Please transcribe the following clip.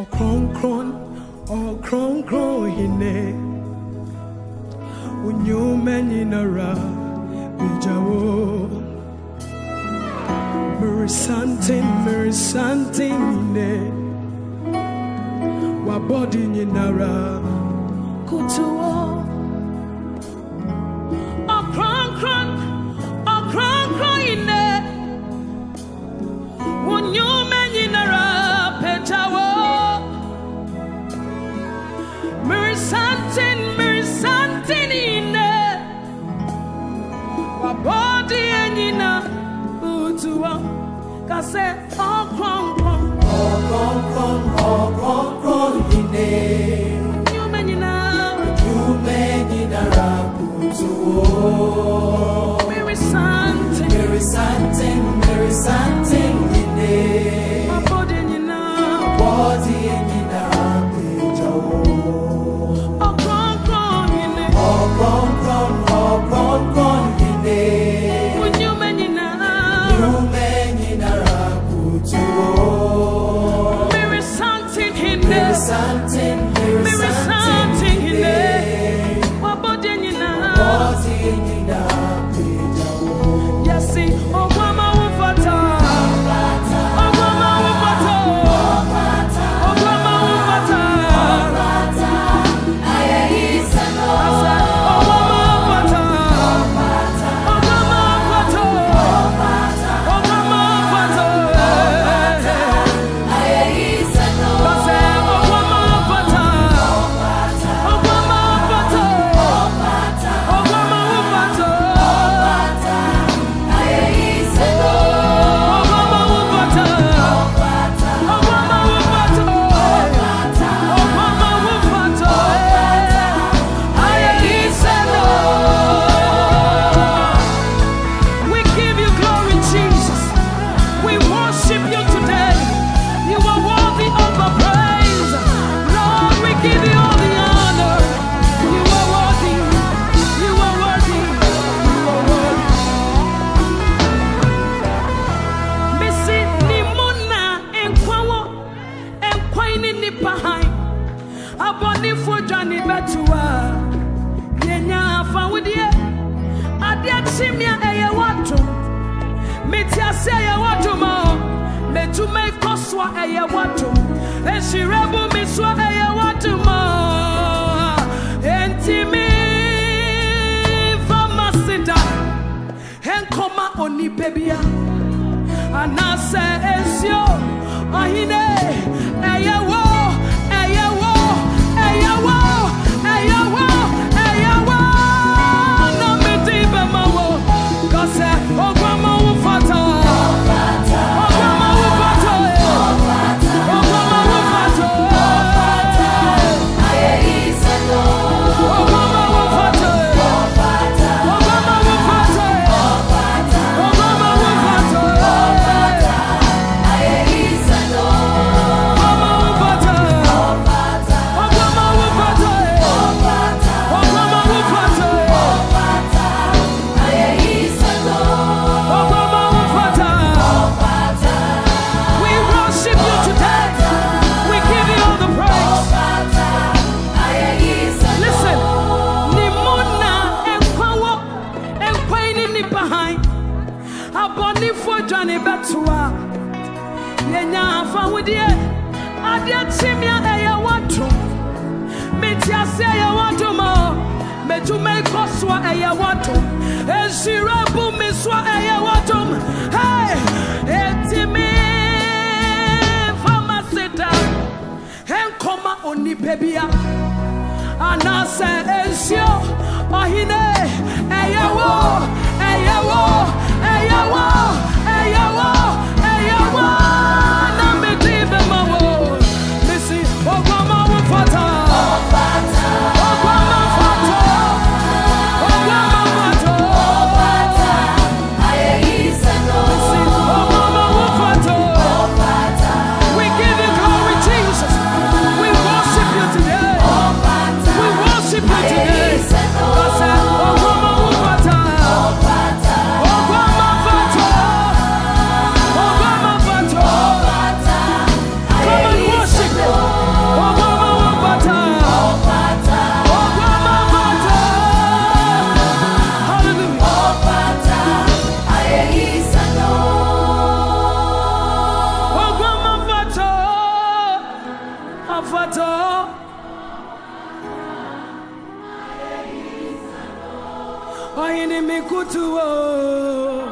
ọkronkron ọkronkron hene Mer nyinara bigyawo mmeresanten mmeresanten hene wabɔde nyinara kutuwa. Mirisantin mirisantin ine. Wabọdi enyina kutuo kase ọkronkron Ọ̀kọ̀ọ̀kan ọ̀kọ̀ọ̀kan yìí nyume nyinara Yume nyinara kutuo. mirisantin Mary Santin, Mary hinde, Mary Santin, Mary Johnny Betua, Yenya Fawidia, Adia Chimia, a watum, Metia say a watum, Metume Koswa a watum, and she rebel Misswa a watum, and Timmy Famasita, and Oni bebia, and Esio, Ahine, Aya. Johnny Betua, yɛnya afawodeɛ adeɛ kyemea ɛyɛ wɔto mete ase ɛyɛ wɔto ma metuma ikɔ soɔ ɛyɛ nhyira bu me soɔ ɛyɛ wɔtom hei ɛtimi fama seda ɛnkɔma onipa bia anaasɛ nsuo ɔhene Santo. Oyinimikutu o.